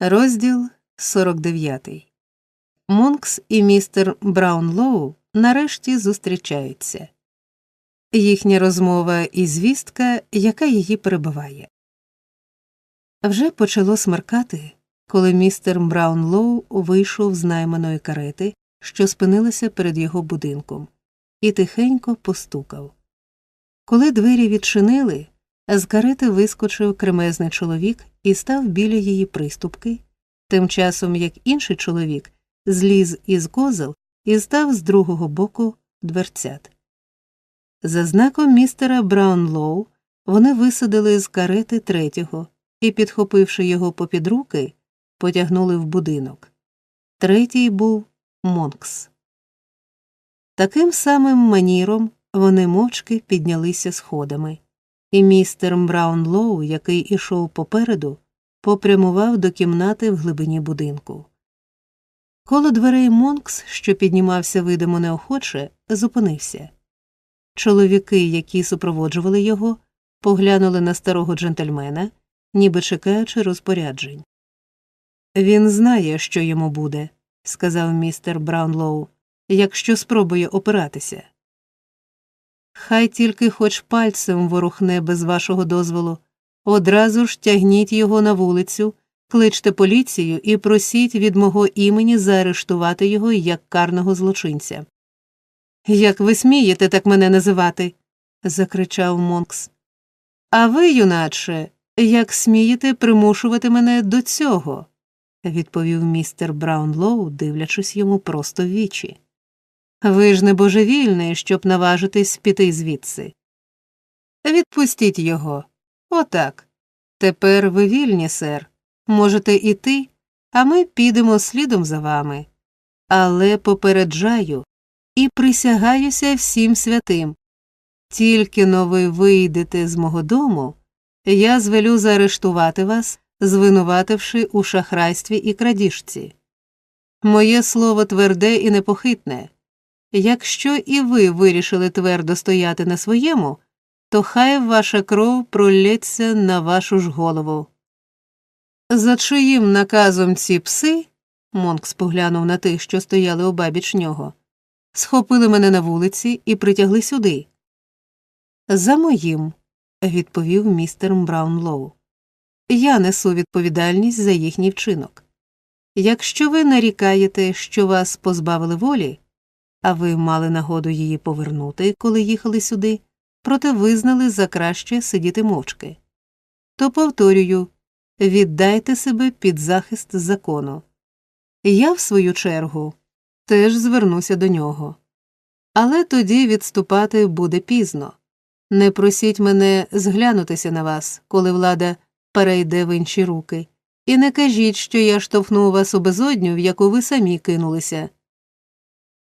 Розділ 49. Монкс і містер Браунлоу нарешті зустрічаються. Їхня розмова і звістка, яка її перебиває. Вже почало смеркати, коли містер Браунлоу вийшов з найманої карети, що спинилася перед його будинком, і тихенько постукав. Коли двері відчинили, з карети вискочив кремезний чоловік і став біля її приступки, тим часом як інший чоловік зліз із козел і став з другого боку дверцят. За знаком містера Браунлоу вони висадили з карети третього і, підхопивши його попід руки, потягнули в будинок. Третій був Монкс. Таким самим маніром вони мовчки піднялися сходами і містер Браунлоу, який ішов попереду, попрямував до кімнати в глибині будинку. Коло дверей Монкс, що піднімався видимо неохоче, зупинився. Чоловіки, які супроводжували його, поглянули на старого джентльмена, ніби чекаючи розпоряджень. Він знає, що йому буде, сказав містер Браунлоу, якщо спробує опиратися. Хай тільки хоч пальцем ворухне без вашого дозволу, одразу ж тягніть його на вулицю, кличте поліцію і просіть від мого імені заарештувати його як карного злочинця. Як ви смієте так мене називати? закричав Монкс. А ви, юначе, як смієте примушувати мене до цього? відповів містер Браунлоу, дивлячись йому просто в вічі. Ви ж не божевільний, щоб наважитись піти звідси. Відпустіть його. Отак. Тепер ви вільні, сер. Можете іти, а ми підемо слідом за вами. Але попереджаю і присягаюся всім святим. Тільки но ви вийдете з мого дому, я звелю заарештувати вас, звинувативши у шахрайстві і крадіжці. Моє слово тверде і непохитне. Якщо і ви вирішили твердо стояти на своєму, то хай ваша кров пролється на вашу ж голову. За чиїм наказом ці пси, Монкс поглянув на тих, що стояли обабіч нього, схопили мене на вулиці і притягли сюди. За моїм, відповів містер Браунлоу. Я несу відповідальність за їхній вчинок. Якщо ви нарікаєте, що вас позбавили волі, а ви мали нагоду її повернути, коли їхали сюди, проте визнали за краще сидіти мовчки. То повторюю віддайте себе під захист закону. Я, в свою чергу, теж звернуся до нього. Але тоді відступати буде пізно. Не просіть мене зглянутися на вас, коли влада перейде в інші руки, і не кажіть, що я штовхнув вас у безодню, в яку ви самі кинулися.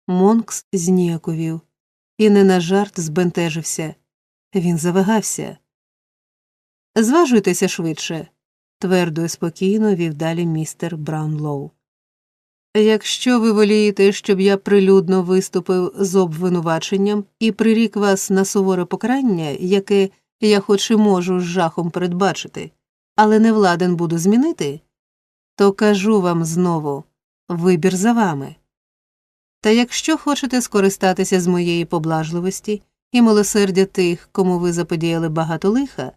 Монкс зніяковів і не на жарт збентежився. Він завагався. Зважуйтеся швидше, твердо і спокійно вів далі містер Браунлоу. Якщо ви волієте, щоб я прилюдно виступив з обвинуваченням і прирік вас на суворе покарання, яке я хоч і можу з жахом передбачити, але не владен буду змінити, то кажу вам знову вибір за вами. Та якщо хочете скористатися з моєї поблажливості і милосердя тих, кому ви заподіяли багато лиха,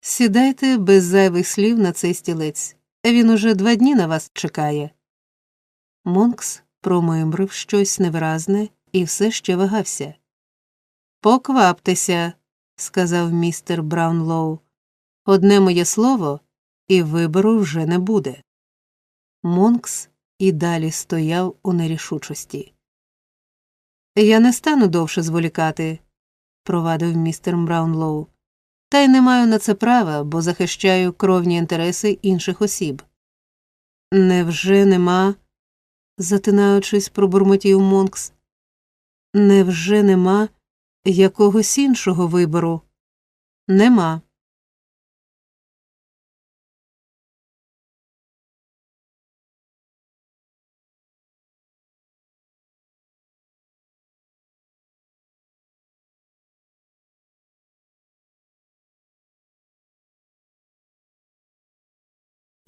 сідайте без зайвих слів на цей стілець, він уже два дні на вас чекає. Монкс промимрив щось невиразне і все ще вагався. Покваптеся, сказав містер Браунлоу. Одне моє слово, і вибору вже не буде. Монкс і далі стояв у нерішучості. Я не стану довше зволікати, провадив містер Браунлоу, та й не маю на це права, бо захищаю кровні інтереси інших осіб. Невже нема, затинаючись, пробурмотів Монкс, невже нема якогось іншого вибору? Нема.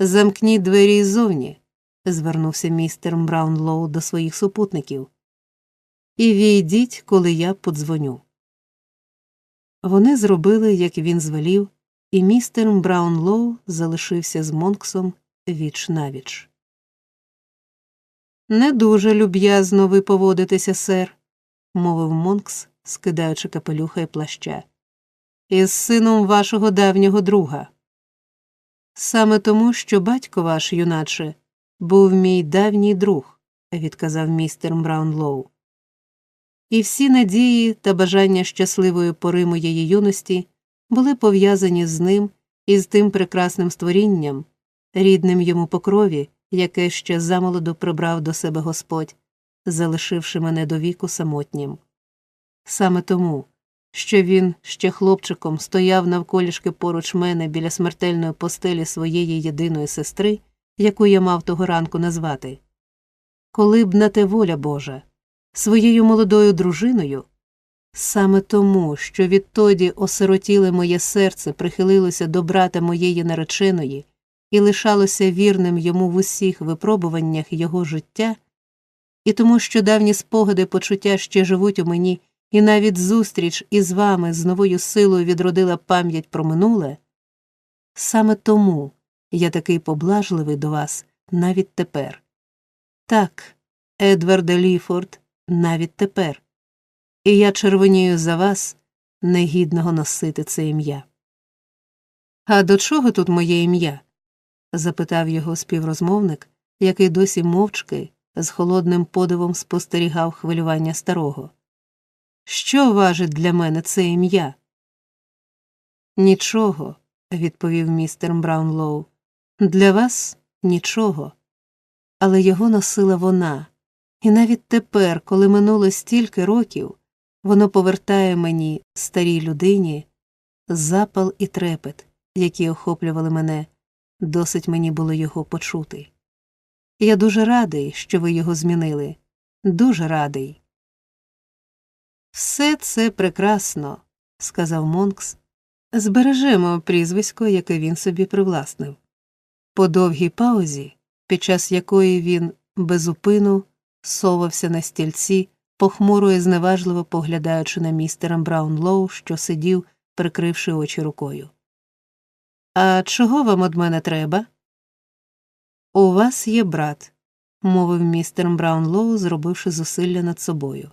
Замкніть двері іззовні, звернувся містер Браунлоу до своїх супутників. І війдіть, коли я подзвоню. Вони зробили, як він звелів, і містер Браунлоу залишився з Монксом віч-на-віч. Не дуже люб'язно ви поводитеся, сер, мовив Монкс, скидаючи капелюха і плаща. Із сином вашого давнього друга. Саме тому, що батько ваш, юначе, був мій давній друг, відказав містер Браунлоу. І всі надії та бажання щасливої пори моєї юності були пов'язані з ним і з тим прекрасним створінням, рідним йому по крові, яке ще замолоду прибрав до себе Господь, залишивши мене до віку самотнім. Саме тому, що він ще хлопчиком стояв навколішки поруч мене біля смертельної постелі своєї єдиної сестри, яку я мав того ранку назвати. Коли б на те воля Божа, своєю молодою дружиною, саме тому, що відтоді осиротіле моє серце прихилилося до брата моєї нареченої і лишалося вірним йому в усіх випробуваннях його життя, і тому, що давні спогади почуття ще живуть у мені, і навіть зустріч із вами з новою силою відродила пам'ять про минуле, саме тому я такий поблажливий до вас навіть тепер. Так, Едварде Ліфорд, навіть тепер. І я червонію за вас, негідного носити це ім'я. А до чого тут моє ім'я? запитав його співрозмовник, який досі мовчки, з холодним подивом спостерігав хвилювання старого. Що важить для мене це ім'я? Нічого, відповів містер Браунлоу. Для вас нічого. Але його носила вона, і навіть тепер, коли минуло стільки років, воно повертає мені, старій людині, запал і трепет, які охоплювали мене, досить мені було його почути. Я дуже радий, що ви його змінили, дуже радий. Все це прекрасно, сказав Монкс. Збережемо прізвисько, яке він собі привласнив. По довгій паузі, під час якої він безупину совався на стільці, похмуро і зневажливо поглядаючи на містера Браунлоу, що сидів, прикривши очі рукою. А чого вам од мене треба? У вас є брат, мовив містер Браунлоу, зробивши зусилля над собою.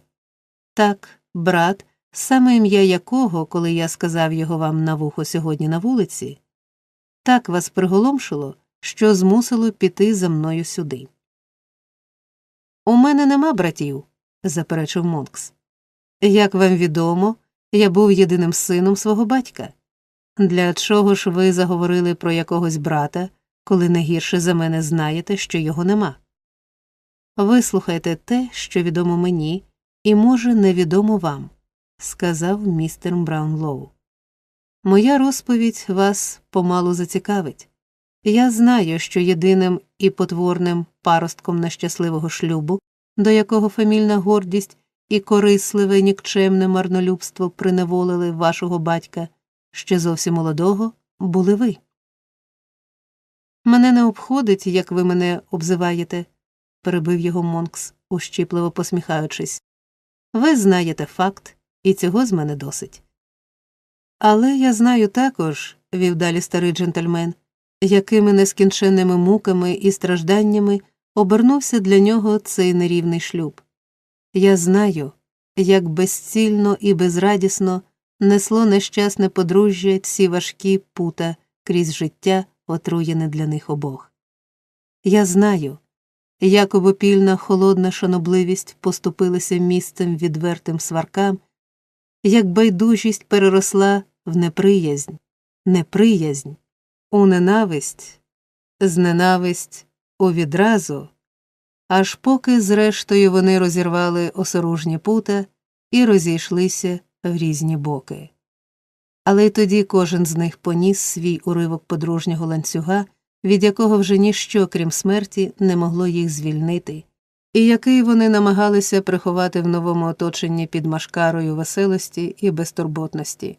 Так, брат, саме ім'я якого, коли я сказав його вам на вухо сьогодні на вулиці, так вас приголомшило, що змусило піти за мною сюди. У мене нема братів, заперечив Монкс. Як вам відомо, я був єдиним сином свого батька. Для чого ж ви заговорили про якогось брата, коли не гірше за мене знаєте, що його нема? Вислухайте те, що відомо мені, і, може, невідомо вам, сказав містер Браунлоу. Моя розповідь вас помалу зацікавить. Я знаю, що єдиним і потворним паростком нещасливого шлюбу, до якого фамільна гордість і корисливе нікчемне марнолюбство приневолили вашого батька, ще зовсім молодого, були ви. Мене не обходить, як ви мене обзиваєте, перебив його Монкс, ущіпливо посміхаючись. Ви знаєте факт, і цього з мене досить. Але я знаю також, вів далі старий джентльмен, якими нескінченними муками і стражданнями обернувся для нього цей нерівний шлюб. Я знаю, як безцільно і безрадісно несло нещасне подружжя ці важкі пута крізь життя, отруєне для них обох. Я знаю, як обопільна холодна шанобливість поступилася місцем відвертим сваркам, як байдужість переросла в неприязнь, неприязнь, у ненависть, зненависть, у відразу, аж поки, зрештою, вони розірвали осоружні пута і розійшлися в різні боки. Але й тоді кожен з них поніс свій уривок подружнього ланцюга, від якого вже ніщо, крім смерті, не могло їх звільнити, і який вони намагалися приховати в новому оточенні під машкарою веселості і безтурботності.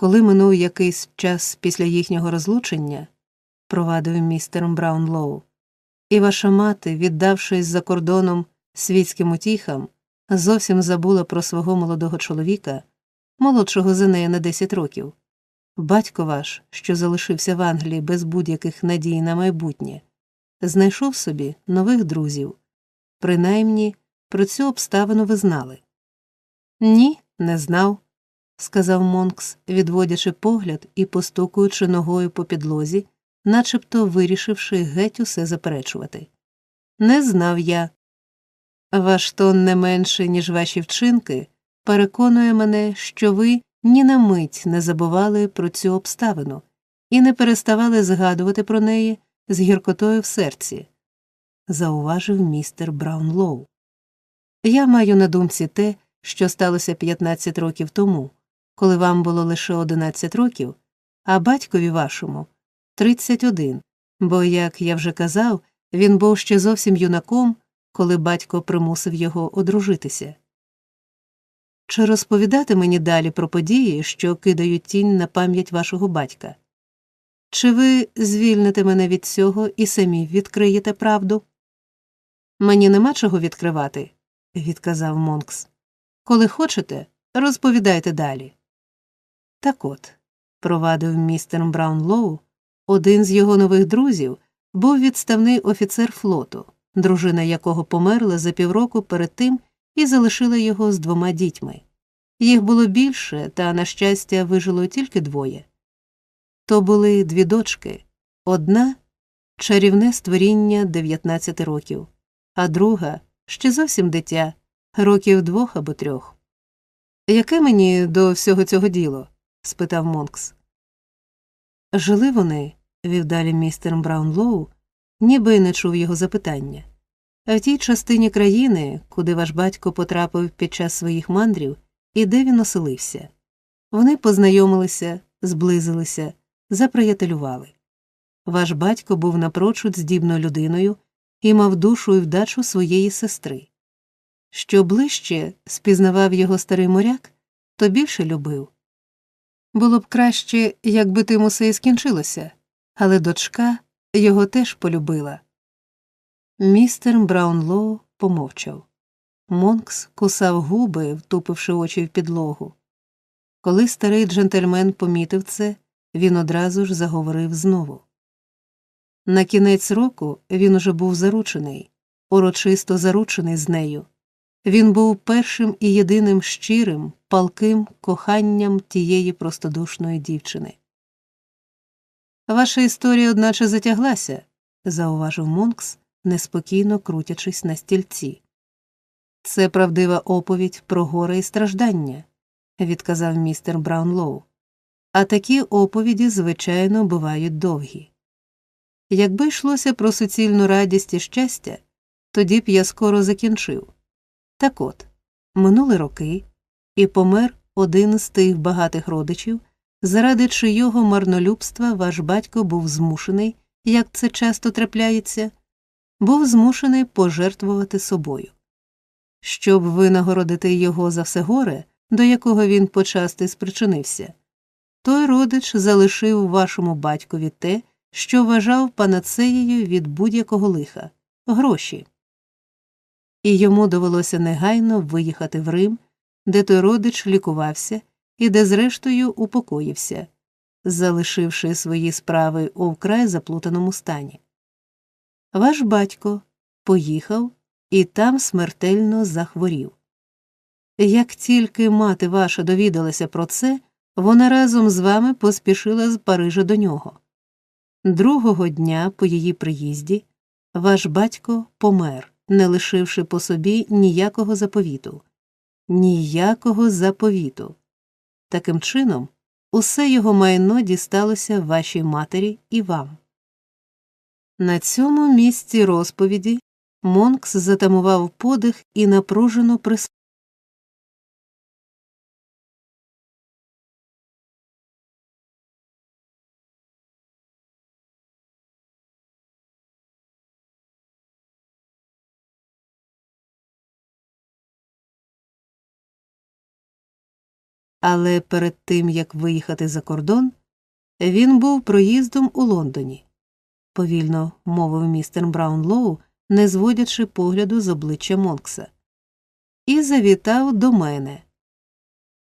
Коли минув якийсь час після їхнього розлучення, провадив містер Браунлоу, і ваша мати, віддавшись за кордоном світським утіхам, зовсім забула про свого молодого чоловіка, молодшого за неї на 10 років. Батько ваш, що залишився в Англії без будь-яких надій на майбутнє, знайшов собі нових друзів. Принаймні, про цю обставину ви знали. Ні, не знав, сказав Монкс, відводячи погляд і постукуючи ногою по підлозі, начебто вирішивши геть усе заперечувати. Не знав я. Ваш тон не менше, ніж ваші вчинки, переконує мене, що ви ні на мить не забували про цю обставину і не переставали згадувати про неї з гіркотою в серці, зауважив містер Браунлоу. Я маю на думці те, що сталося 15 років тому, коли вам було лише 11 років, а батькові вашому 31, бо, як я вже казав, він був ще зовсім юнаком, коли батько примусив його одружитися. Чи розповідати мені далі про події, що кидають тінь на пам'ять вашого батька? Чи ви звільните мене від цього і самі відкриєте правду? Мені нема чого відкривати, відказав Монкс. Коли хочете, розповідайте далі. Так от, провадив містер Браунлоу, один з його нових друзів був відставний офіцер флоту, дружина якого померла за півроку перед тим і залишила його з двома дітьми. Їх було більше, та, на щастя, вижило тільки двоє. То були дві дочки одна чарівне створіння 19 років, а друга ще зовсім дитя, років двох або трьох. Яке мені до всього цього діло? Спитав Монкс. Жили вони, вів далі містер Браунлоу, ніби й не чув його запитання. А в тій частині країни, куди ваш батько потрапив під час своїх мандрів, і де він оселився. Вони познайомилися, зблизилися, заприятелювали. Ваш батько був напрочуд здібною людиною і мав душу і вдачу своєї сестри. Що ближче спізнавав його старий моряк, то більше любив. Було б краще, якби тим усе і скінчилося, але дочка його теж полюбила. Містер Браунлоу помовчав. Монкс кусав губи, втупивши очі в підлогу. Коли старий джентльмен помітив це, він одразу ж заговорив знову. На кінець року він уже був заручений, урочисто заручений з нею. Він був першим і єдиним щирим, палким коханням тієї простодушної дівчини. Ваша історія, одначе, затяглася, зауважив Монкс, неспокійно крутячись на стільці. Це правдива оповідь про горе і страждання, відказав містер Браунлоу. А такі оповіді, звичайно, бувають довгі. Якби йшлося про суцільну радість і щастя, тоді б я скоро закінчив. Так от, минули роки, і помер один з тих багатих родичів, заради чийого марнолюбства ваш батько був змушений, як це часто трапляється, був змушений пожертвувати собою. Щоб винагородити його за все горе, до якого він почасти спричинився, той родич залишив вашому батькові те, що вважав панацеєю від будь-якого лиха гроші. І йому довелося негайно виїхати в Рим, де той родич лікувався і де, зрештою, упокоївся, залишивши свої справи у вкрай заплутаному стані. Ваш батько поїхав і там смертельно захворів. Як тільки мати ваша довідалася про це, вона разом з вами поспішила з Парижа до нього. Другого дня по її приїзді ваш батько помер, не лишивши по собі ніякого заповіту, ніякого заповіту. Таким чином, усе його майно дісталося вашій матері і вам. На цьому місці розповіді Монкс затамував подих і напружено прис... Але перед тим як виїхати за кордон, він був проїздом у Лондоні, повільно мовив містер Браунлоу, не зводячи погляду з обличчя Монкса, і завітав до мене.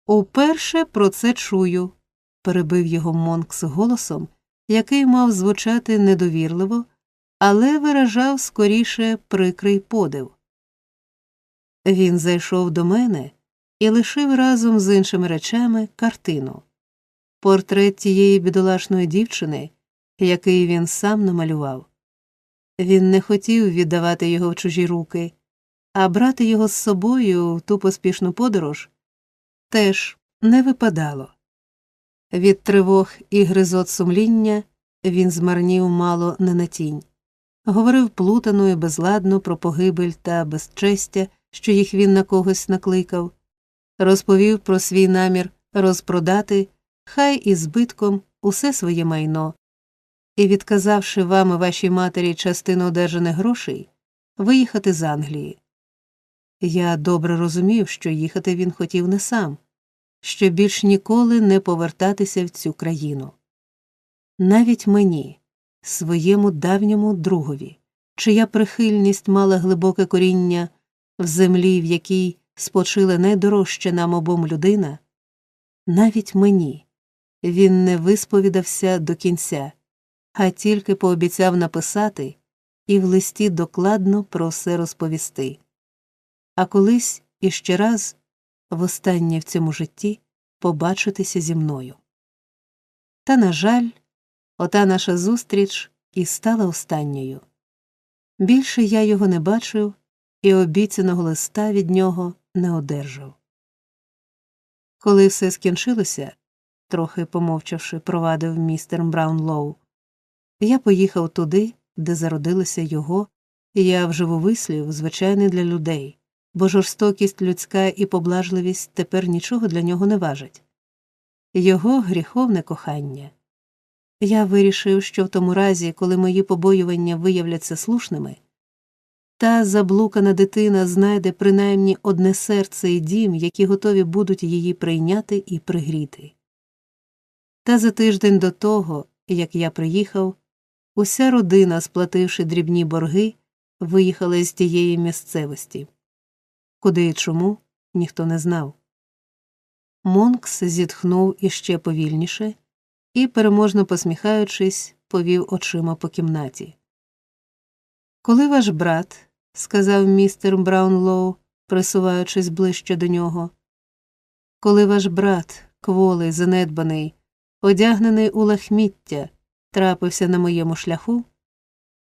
Уперше про це чую, перебив його Монкс голосом, який мав звучати недовірливо, але виражав скоріше прикрий подив. Він зайшов до мене і лишив разом з іншими речами картину портрет тієї бідолашної дівчини, який він сам намалював. Він не хотів віддавати його в чужі руки, а брати його з собою в ту поспішну подорож теж не випадало. Від тривог і гризот сумління він змарнів мало не на тінь, говорив плутано і безладно про погибель та безчестя, що їх він на когось накликав, розповів про свій намір розпродати, хай і збитком, усе своє майно, і, відказавши вам і вашій матері частину одержаних грошей, виїхати з Англії. Я добре розумів, що їхати він хотів не сам, що більш ніколи не повертатися в цю країну. Навіть мені, своєму давньому другові, чия прихильність мала глибоке коріння в землі, в якій спочила найдорожча нам обом людина, навіть мені він не висповідався до кінця, а тільки пообіцяв написати і в листі докладно про все розповісти. А колись іще раз, востаннє в цьому житті, побачитися зі мною. Та, на жаль, ота наша зустріч і стала останньою. Більше я його не бачив і обіцяного листа від нього не одержав. Коли все скінчилося, трохи помовчавши, провадив містер Браунлоу, я поїхав туди, де зародилися його, і я вживу вислів, звичайний для людей, бо жорстокість людська і поблажливість тепер нічого для нього не важать. Його гріховне кохання. Я вирішив, що в тому разі, коли мої побоювання виявляться слушними, та заблукана дитина знайде принаймні одне серце і дім, які готові будуть її прийняти і пригріти. Та за тиждень до того, як я приїхав, уся родина, сплативши дрібні борги, виїхала з тієї місцевості. Куди і чому, ніхто не знав. Монкс зітхнув іще повільніше і, переможно посміхаючись, повів очима по кімнаті. Коли ваш брат, сказав містер Браунлоу, присуваючись ближче до нього, коли ваш брат, кволий, занедбаний, одягнений у лахміття, трапився на моєму шляху,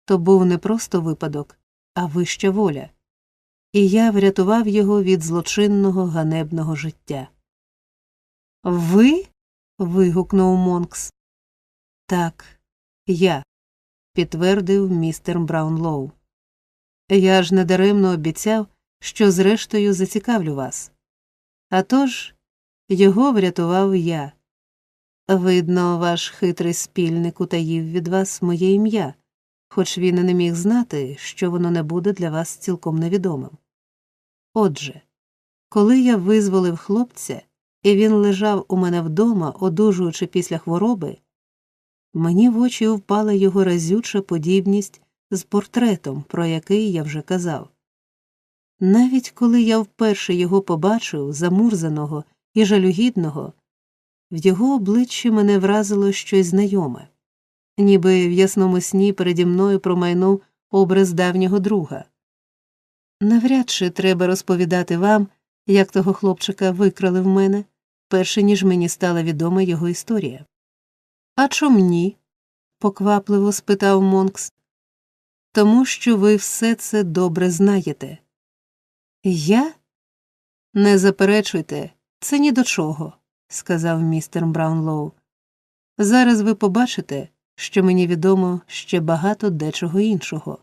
то був не просто випадок, а вища воля, і я врятував його від злочинного ганебного життя. Ви? вигукнув Монкс. Так, я, підтвердив містер Браунлоу. Я ж недаремно обіцяв, що зрештою зацікавлю вас. А тож його врятував я. Видно, ваш хитрий спільник утаїв від вас моє ім'я, хоч він і не міг знати, що воно не буде для вас цілком невідомим. Отже, коли я визволив хлопця, і він лежав у мене вдома, одужуючи після хвороби, мені в очі впала його разюча подібність з портретом, про який я вже казав. Навіть коли я вперше його побачив, замурзаного і жалюгідного, в його обличчі мене вразило щось знайоме, ніби в ясному сні переді мною промайнув образ давнього друга. Навряд чи треба розповідати вам, як того хлопчика викрали в мене, перше ніж мені стала відома його історія. А чом ні? поквапливо спитав Монкс. Тому що ви все це добре знаєте. Я? Не заперечуйте, це ні до чого, сказав містер Браунлоу. Зараз ви побачите, що мені відомо ще багато дечого іншого.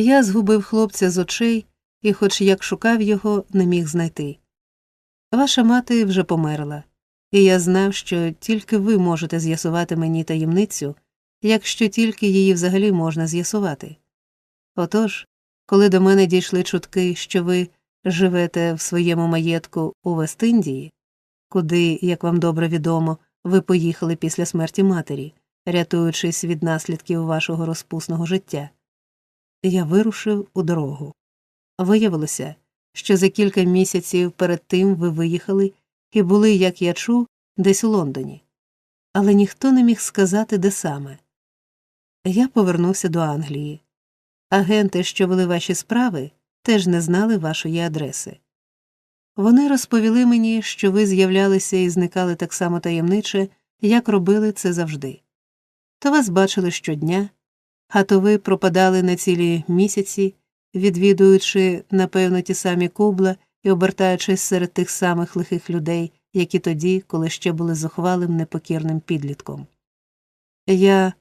Я згубив хлопця з очей і, хоч як шукав його, не міг знайти. Ваша мати вже померла, і я знав, що тільки ви можете з'ясувати мені таємницю, якщо тільки її взагалі можна з'ясувати. Отож, коли до мене дійшли чутки, що ви живете в своєму маєтку у Вест-Індії, куди, як вам добре відомо, ви поїхали після смерті матері, рятуючись від наслідків вашого розпусного життя, я вирушив у дорогу. Виявилося, що за кілька місяців перед тим ви виїхали і були, як я чув, десь у Лондоні. Але ніхто не міг сказати, де саме. Я повернувся до Англії. Агенти, що вели ваші справи, теж не знали вашої адреси. Вони розповіли мені, що ви з'являлися і зникали так само таємниче, як робили це завжди. То вас бачили щодня, а то ви пропадали на цілі місяці, відвідуючи, напевно, ті самі кубла і обертаючись серед тих самих лихих людей, які тоді, коли ще були зухвалим непокірним підлітком. Я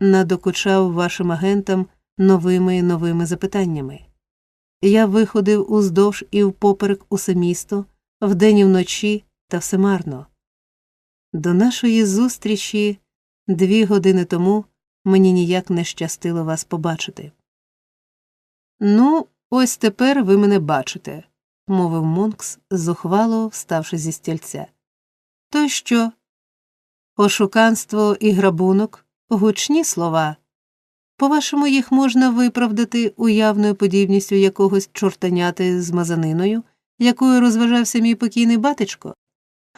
надокучав вашим агентам новими і новими запитаннями. Я виходив уздовж і впоперек усе місто, вдень і вночі та все марно. До нашої зустрічі дві години тому мені ніяк не щастило вас побачити. Ну, ось тепер ви мене бачите, мовив Монкс, зухвало вставши зі стільця. То що? Ошуканство і грабунок гучні слова. По вашому, їх можна виправдати уявною подібністю якогось чортаняти з мазаниною, якою розважався мій покійний батечко?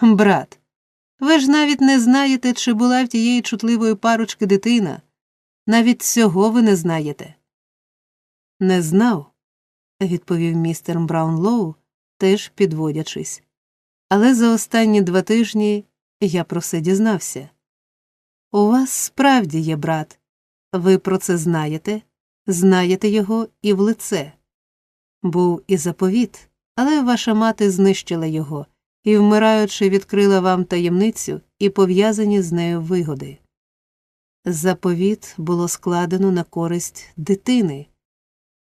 Брат, ви ж навіть не знаєте, чи була в тієї чутливої парочки дитина. Навіть цього ви не знаєте. Не знав, відповів містер Браунлоу, теж підводячись. Але за останні два тижні я про все дізнався. У вас справді є брат. Ви про це знаєте, знаєте його і в лице. Був і заповіт, але ваша мати знищила його і, вмираючи, відкрила вам таємницю і пов'язані з нею вигоди. Заповіт було складено на користь дитини.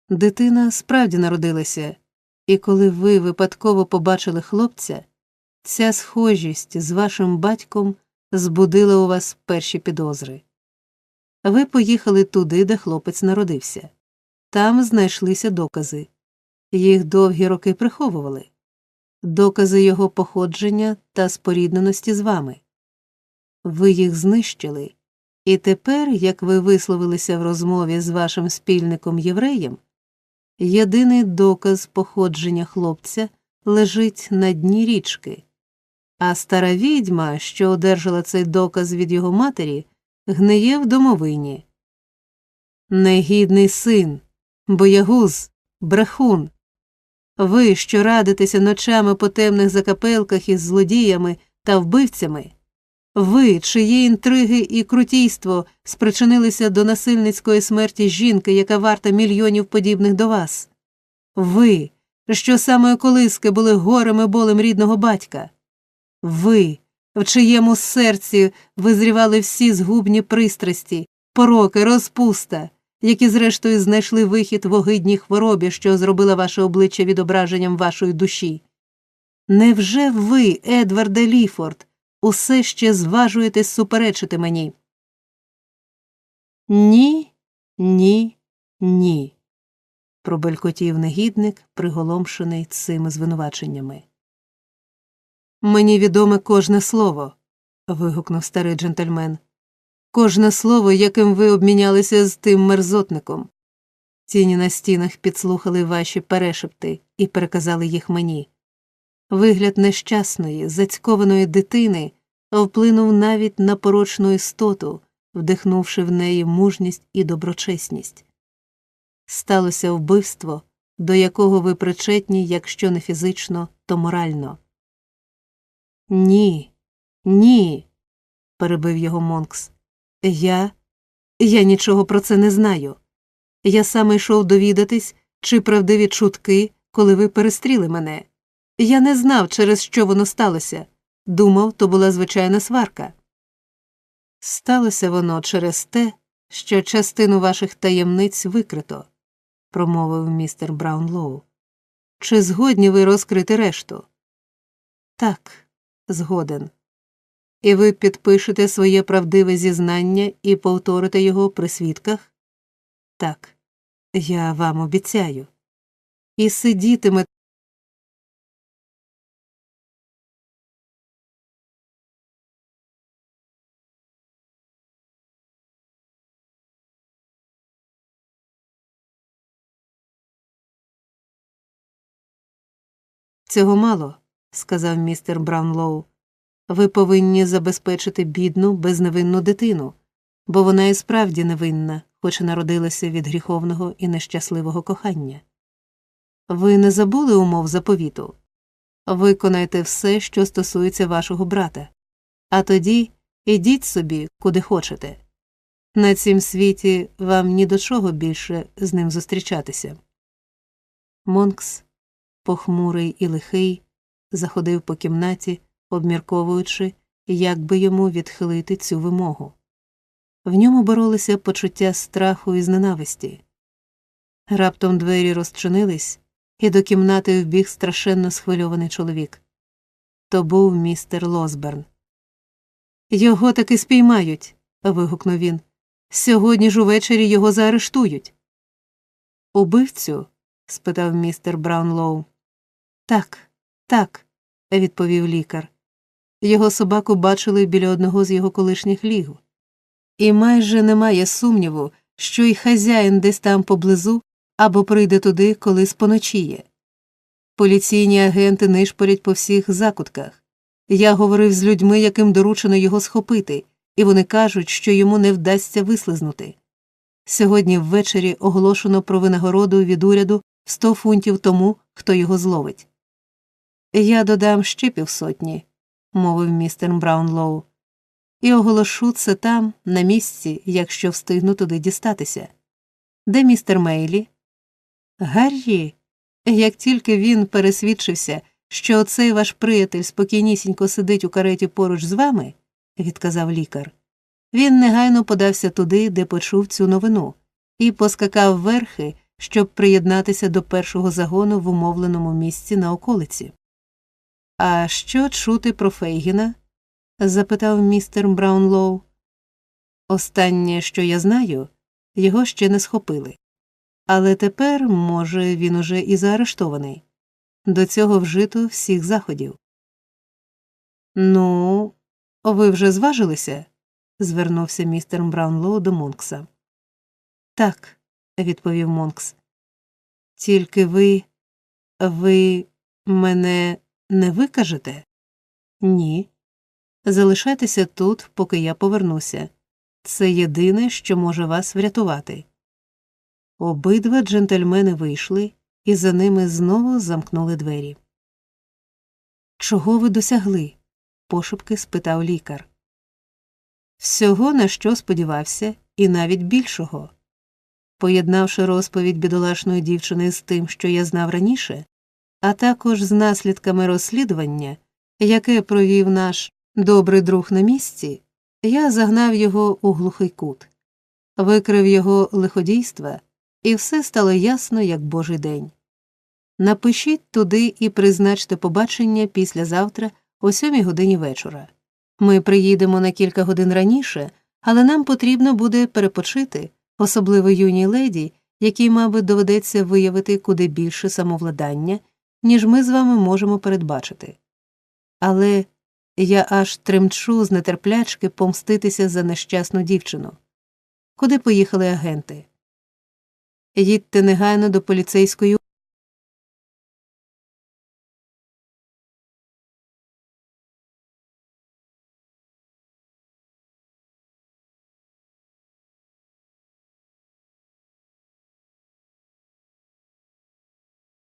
Дитина справді народилася, і коли ви випадково побачили хлопця, ця схожість з вашим батьком збудила у вас перші підозри. Ви поїхали туди, де хлопець народився. Там знайшлися докази. Їх довгі роки приховували докази його походження та спорідненості з вами. Ви їх знищили, і тепер, як ви висловилися в розмові з вашим спільником євреєм, єдиний доказ походження хлопця лежить на дні річки, а стара відьма, що одержала цей доказ від його матері, гниє в домовині. Негідний син, боягуз, брехун. Ви, що радитеся ночами по темних закапелках із злодіями та вбивцями, ви, чиї інтриги і крутійство спричинилися до насильницької смерті жінки, яка варта мільйонів подібних до вас, ви, що самої колиски були горем і болем рідного батька, ви, в чиєму серці визрівали всі згубні пристрасті, пороки, розпуста, які, зрештою, знайшли вихід в огидній хворобі, що зробила ваше обличчя відображенням вашої душі. Невже ви, Едварде Ліфорд, усе ще зважуєтесь суперечити мені? Ні, ні, ні. пробелькотів негідник, приголомшений цими звинуваченнями. Мені відоме кожне слово. вигукнув старий джентльмен. Кожне слово, яким ви обмінялися з тим мерзотником. Тіні на стінах підслухали ваші перешепти і переказали їх мені. Вигляд нещасної, зацькованої дитини вплинув навіть на порочну істоту, вдихнувши в неї мужність і доброчесність. Сталося вбивство, до якого ви причетні, якщо не фізично, то морально. Ні, ні, перебив його Монкс. Я. Я нічого про це не знаю. Я саме йшов довідатись, чи правдиві чутки, коли ви перестріли мене. Я не знав, через що воно сталося. Думав, то була звичайна сварка. Сталося воно через те, що частину ваших таємниць викрито, промовив містер Браунлоу. Чи згодні ви розкрити решту? Так, згоден. І ви підпишете своє правдиве зізнання і повторите його при свідках? Так, я вам обіцяю. І сидітиме. Цього мало, сказав містер Браунлоу. Ви повинні забезпечити бідну, безневинну дитину, бо вона і справді невинна, хоч і народилася від гріховного і нещасливого кохання. Ви не забули умов заповіту? Виконайте все, що стосується вашого брата, а тоді ідіть собі, куди хочете. На цім світі вам ні до чого більше з ним зустрічатися. Монкс, похмурий і лихий, заходив по кімнаті, обмірковуючи, як би йому відхилити цю вимогу. В ньому боролися почуття страху і зненависті. Раптом двері розчинились, і до кімнати вбіг страшенно схвильований чоловік. То був містер Лосберн. Його таки спіймають. вигукнув він. Сьогодні ж увечері його заарештують. Убивцю? спитав містер Браунлоу. Так, так, відповів лікар. Його собаку бачили біля одного з його колишніх ліг. І майже немає сумніву, що й хазяїн десь там поблизу або прийде туди, коли споночіє. Поліційні агенти нишпорять по всіх закутках. Я говорив з людьми, яким доручено його схопити, і вони кажуть, що йому не вдасться вислизнути. Сьогодні ввечері оголошено про винагороду від уряду 100 фунтів тому, хто його зловить. Я додам ще півсотні, мовив містер Браунлоу, і оголошу це там, на місці, якщо встигну туди дістатися. Де містер Мейлі? Гаррі, як тільки він пересвідчився, що оцей ваш приятель спокійнісінько сидить у кареті поруч з вами, відказав лікар, він негайно подався туди, де почув цю новину, і поскакав верхи, щоб приєднатися до першого загону в умовленому місці на околиці. А що чути про Фейгіна? запитав містер Браунлоу. Останнє, що я знаю, його ще не схопили. Але тепер, може, він уже і заарештований. До цього вжито всіх заходів. Ну, ви вже зважилися? звернувся містер Браунлоу до Монкса. Так, відповів Монкс. Тільки ви. ви мене не викажете? Ні. Залишайтеся тут, поки я повернуся. Це єдине, що може вас врятувати. Обидва джентльмени вийшли, і за ними знову замкнули двері. Чого ви досягли? пошепки спитав лікар. Всього, на що сподівався, і навіть більшого. Поєднавши розповідь бідолашної дівчини з тим, що я знав раніше, а також з наслідками розслідування, яке провів наш добрий друг на місці, я загнав його у глухий кут, викрив його лиходійства, і все стало ясно, як божий день. Напишіть туди і призначте побачення післязавтра о сьомій годині вечора. Ми приїдемо на кілька годин раніше, але нам потрібно буде перепочити, особливо юній леді, якій, мабуть, доведеться виявити куди більше самовладання, ніж ми з вами можемо передбачити. Але я аж тремчу з нетерплячки помститися за нещасну дівчину. Куди поїхали агенти? Їдьте негайно до поліцейської